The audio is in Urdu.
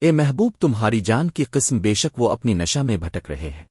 اے محبوب تمہاری جان کی قسم بے شک وہ اپنی نشہ میں بھٹک رہے ہیں۔